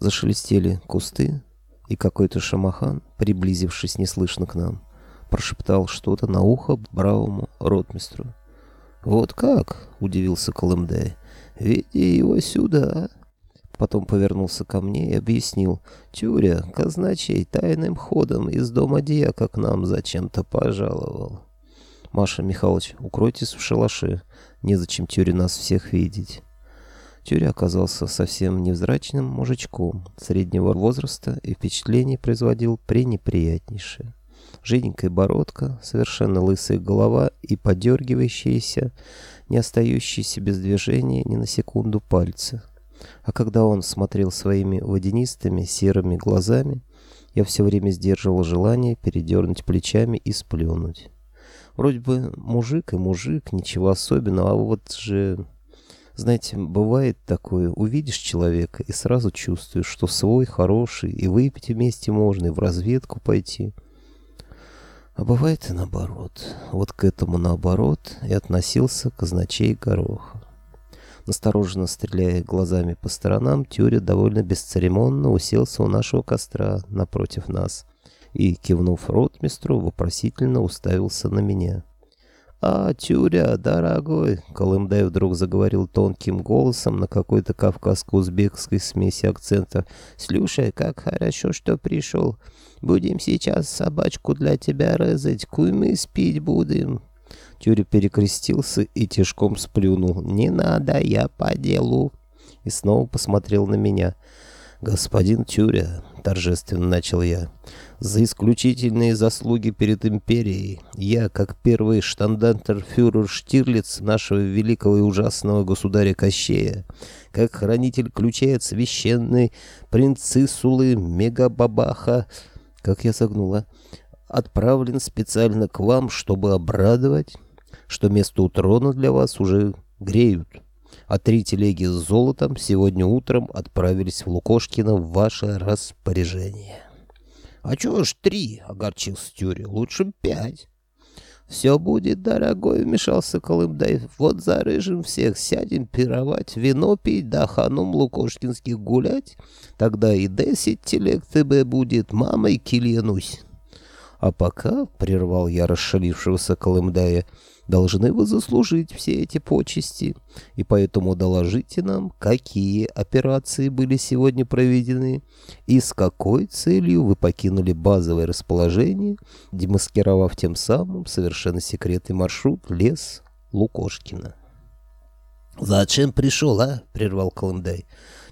Зашелестели кусты, и какой-то шамахан, приблизившись неслышно к нам, прошептал что-то на ухо бравому ротмистру. «Вот как?» — удивился Колымдай. «Веди его сюда!» Потом повернулся ко мне и объяснил. «Тюря, казначей, тайным ходом из дома дьяка к нам зачем-то пожаловал». «Маша Михайлович, укройтесь в шалаше. Незачем Тюре нас всех видеть». Тюря оказался совсем невзрачным мужичком среднего возраста и впечатление производил пренеприятнейшее. Жиденькая бородка, совершенно лысая голова и подергивающиеся, не остающиеся без движения ни на секунду пальцы. А когда он смотрел своими водянистыми серыми глазами, я все время сдерживал желание передернуть плечами и сплюнуть. Вроде бы мужик и мужик, ничего особенного, а вот же... Знаете, бывает такое, увидишь человека и сразу чувствуешь, что свой, хороший, и выпить вместе можно, и в разведку пойти. А бывает и наоборот. Вот к этому наоборот и относился казначей Гороха. Настороженно стреляя глазами по сторонам, Тюря довольно бесцеремонно уселся у нашего костра напротив нас и, кивнув ротмистру, вопросительно уставился на меня. «А, Тюря, дорогой!» — Колымдай вдруг заговорил тонким голосом на какой-то кавказско-узбекской смеси акцента. «Слушай, как хорошо, что пришел. Будем сейчас собачку для тебя резать, куй мы спить будем». Тюря перекрестился и тяжком сплюнул. «Не надо, я по делу!» И снова посмотрел на меня. «Господин Тюря», — торжественно начал я, — «за исключительные заслуги перед империей я, как первый штандартер-фюрер Штирлиц нашего великого и ужасного государя Кощея, как хранитель ключей от священной принцессулы Мегабабаха, как я согнула, отправлен специально к вам, чтобы обрадовать, что место у трона для вас уже греют» а три телеги с золотом сегодня утром отправились в Лукошкино в ваше распоряжение. — А чего ж три? — огорчился Тюри. — Лучше пять. — Все будет, дорогой, — вмешался Колымдай. — Вот зарыжим всех, сядем пировать, вино пить, да ханум лукошкинских гулять. Тогда и десять телег тебе будет, мамой кильянусь. А пока, — прервал я расшалившегося Колымдая, — должны вы заслужить все эти почести, и поэтому доложите нам, какие операции были сегодня проведены и с какой целью вы покинули базовое расположение, демаскировав тем самым совершенно секретный маршрут лес Лукошкина. «Зачем пришел, а?» — прервал Колымдай.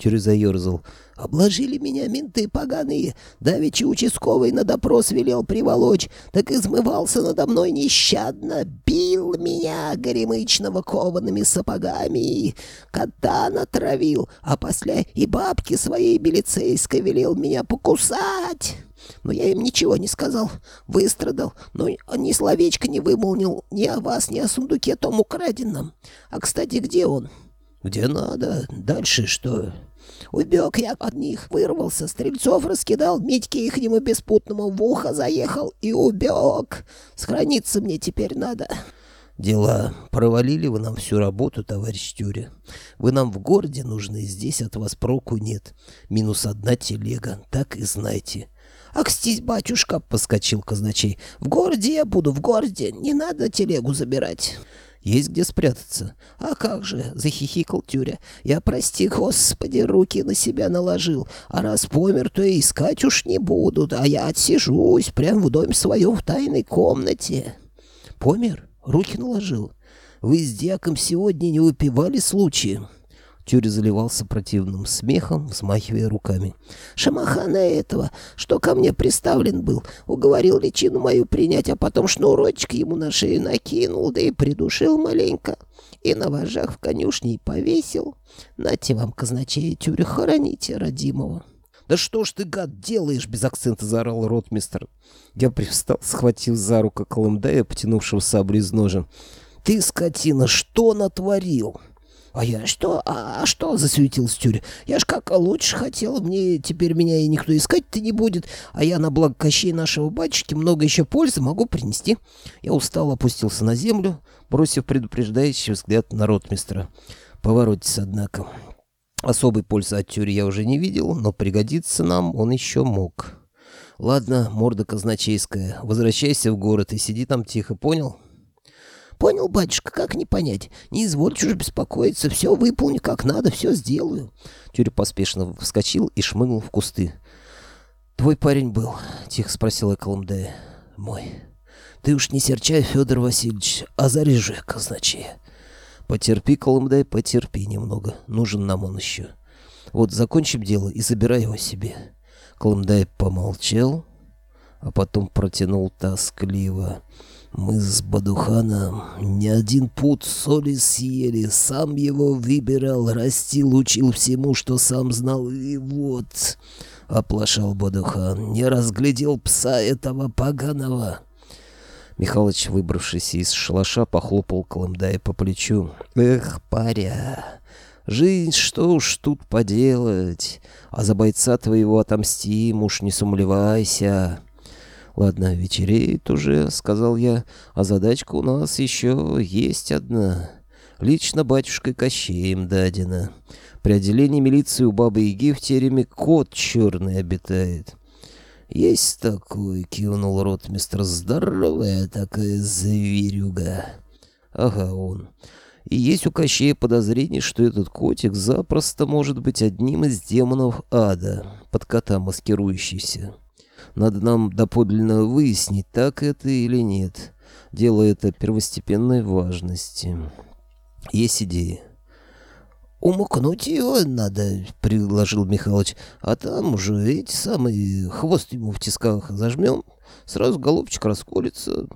Тюрю заерзал. Обложили меня менты поганые. Давичи участковый на допрос велел приволочь, так измывался надо мной нещадно. Бил меня горемычного коваными сапогами. Кота натравил, а после и бабки своей билицейской велел меня покусать. Но я им ничего не сказал, выстрадал, но ни словечко не вымолнил ни о вас, ни о сундуке том украденном. А, кстати, где он? Где надо? Дальше что? Убег я от них, вырвался, стрельцов раскидал, Митьке ихнему беспутному в ухо заехал и убег. Схорониться мне теперь надо. Дела. Провалили вы нам всю работу, товарищ Тюря. Вы нам в городе нужны, здесь от вас проку нет. Минус одна телега, так и знайте. «Акстись, батюшка!» — поскочил казначей. «В городе я буду, в городе. Не надо телегу забирать». Есть где спрятаться. А как же, захихикал Тюря. Я, прости, господи, руки на себя наложил. А раз помер, то и искать уж не буду. А я отсижусь прямо в доме своем в тайной комнате. Помер? Руки наложил. Вы с дьяком сегодня не выпивали случаем? Тюря заливался противным смехом, взмахивая руками. «Шамахана этого, что ко мне приставлен был, уговорил личину мою принять, а потом шнурочек ему на шею накинул, да и придушил маленько, и на вожах в конюшне повесил. Нате вам, казначей, Тюря, хороните родимого». «Да что ж ты, гад, делаешь?» — без акцента заорал ротмистр. Я привстал, схватив за руку Колымдая, потянувшего саблю из ножен. «Ты, скотина, что натворил?» А я что? А, а что? Засуетился Тюря. Я ж как лучше хотел. Мне теперь меня и никто искать-то не будет. А я на благо Кощей нашего батюшки много еще пользы могу принести. Я устал, опустился на землю, бросив предупреждающий взгляд на ротмистра. Поворотись, однако. Особой пользы от тюри я уже не видел, но пригодиться нам он еще мог. Ладно, морда казначейская, возвращайся в город и сиди там тихо, понял? Понял, батюшка, как не понять? Не извольте уже беспокоиться, все выполню как надо, все сделаю. Тюря поспешно вскочил и шмыгнул в кусты. «Твой парень был?» — тихо спросила Колымдея. «Мой. Ты уж не серчай, Федор Васильевич, а заряжи казначея. Потерпи, Колымдай, потерпи немного. Нужен нам он еще. Вот закончим дело и забирай его себе. Колымдай помолчал, а потом протянул тоскливо. Мы с Бадуханом не один путь соли съели, сам его выбирал, растил, учил всему, что сам знал, и вот... Оплошал Бадухан, не разглядел пса этого поганого. Михалыч, выбравшись из шалаша, похлопал Колымдая по плечу. «Эх, паря, жизнь, что уж тут поделать, а за бойца твоего отомстим, уж не сумлевайся». «Ладно, вечереет уже», — сказал я, — «а задачка у нас еще есть одна. Лично батюшкой Кощеем дадена. При отделении милиции у Бабы-Яги в тереме кот черный обитает». «Есть такой», — кивнул ротмистр, — «здоровая такая зверюга». «Ага, он. И есть у Кощея подозрение, что этот котик запросто может быть одним из демонов ада, под кота маскирующийся. Надо нам доподлинно выяснить, так это или нет. Дело это первостепенной важности. Есть идеи?» «Умукнуть его надо», — предложил Михалыч. «А там уже эти самые хвост ему в тисках зажмем, сразу голубчик расколется».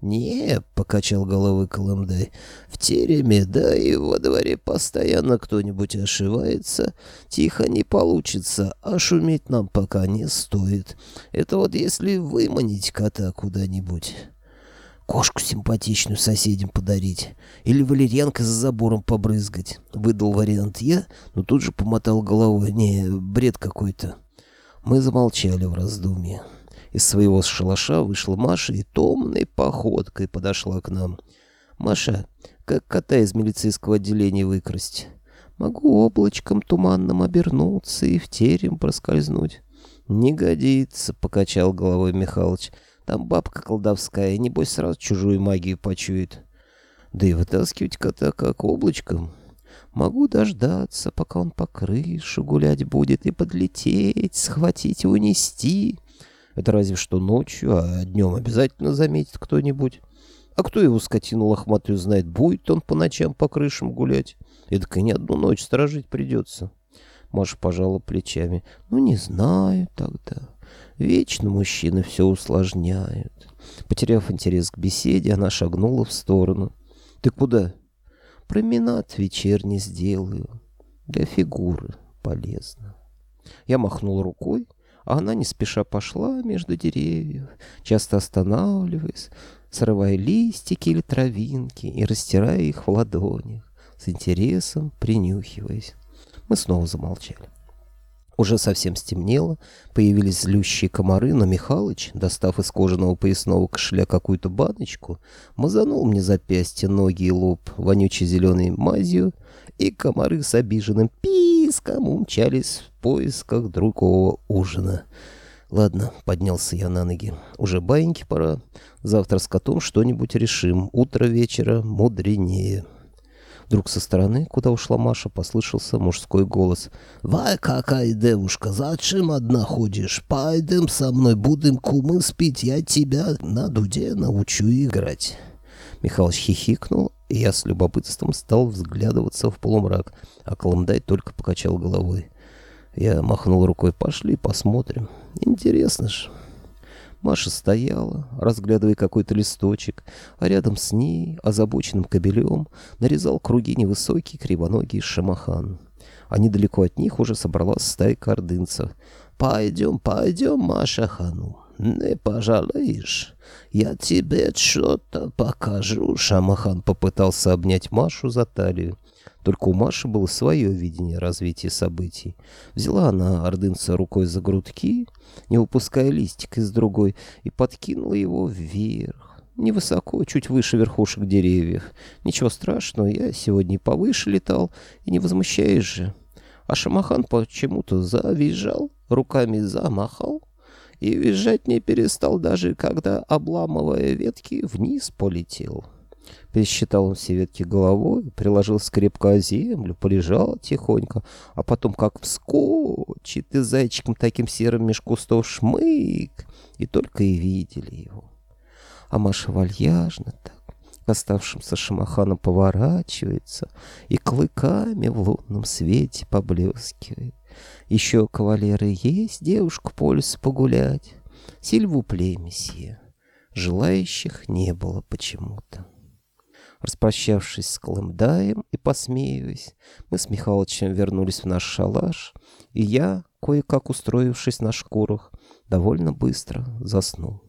«Не», — покачал головой Колымдай, — «в тереме, да и во дворе постоянно кто-нибудь ошивается. Тихо не получится, а шуметь нам пока не стоит. Это вот если выманить кота куда-нибудь» кошку симпатичную соседям подарить или валерьянкой за забором побрызгать. Выдал вариант я, но тут же помотал головой. Не, бред какой-то. Мы замолчали в раздумье. Из своего шалаша вышла Маша и томной походкой подошла к нам. «Маша, как кота из милицейского отделения выкрасть? Могу облачком туманным обернуться и в терем проскользнуть». «Не годится», — покачал головой Михалыч. Там бабка колдовская, небось сразу чужую магию почует. Да и вытаскивать кота как облачком. Могу дождаться, пока он по крыше гулять будет, и подлететь, схватить унести. Это разве что ночью, а днем обязательно заметит кто-нибудь. А кто его скотину лохматую знает, будет он по ночам по крышам гулять. Эдак и не одну ночь сторожить придется. Маша пожала плечами. Ну, не знаю тогда. Вечно мужчины все усложняют. Потеряв интерес к беседе, она шагнула в сторону. «Ты куда?» «Променад вечерний сделаю. Для фигуры полезно». Я махнул рукой, а она не спеша пошла между деревьев, часто останавливаясь, срывая листики или травинки и растирая их в ладонях, с интересом принюхиваясь. Мы снова замолчали. Уже совсем стемнело, появились злющие комары, но Михалыч, достав из кожаного поясного кошеля какую-то баночку, мазанул мне запястье, ноги и лоб вонючей зеленой мазью, и комары с обиженным писком умчались в поисках другого ужина. Ладно, поднялся я на ноги. Уже баиньки пора. Завтра с котом что-нибудь решим. Утро вечера мудренее. Вдруг со стороны, куда ушла Маша, послышался мужской голос. «Вай, какая девушка, зачем одна ходишь? Пойдем со мной, будем кумы спить, я тебя на дуде научу играть». Михалыч хихикнул, и я с любопытством стал взглядываться в полумрак, а Колымдай только покачал головой. Я махнул рукой, пошли посмотрим. Интересно ж. Маша стояла, разглядывая какой-то листочек, а рядом с ней, озабоченным кобелем, нарезал круги невысокий кривоногий шамахан. А недалеко от них уже собралась стайка ордынцев. «Пойдем, пойдем, Маша Хану, не пожалеешь. Я тебе что-то покажу». Шамахан попытался обнять Машу за талию. Только у Маши было свое видение развития событий. Взяла она ордынца рукой за грудки, не выпуская листик из другой, и подкинула его вверх. Невысоко, чуть выше верхушек деревьев. Ничего страшного, я сегодня повыше летал, и не возмущаюсь же. А Шамахан почему-то завизжал, руками замахал и визжать не перестал даже, когда, обламывая ветки, вниз полетел. Пересчитал он все ветки головой, приложил скрепко о землю, полежал тихонько, а потом как вскочит и зайчиком таким серым меж кустов шмык, и только и видели его. А Маша вальяжно так оставшимся шамаханам поворачивается и клыками в лунном свете поблескивает. Еще кавалеры есть девушку по лесу погулять. Сильву племесье. Желающих не было почему-то. Распрощавшись с Колымдаем и посмеиваясь, мы с Михалычем вернулись в наш шалаш, и я, кое-как устроившись на шкурах, довольно быстро заснул.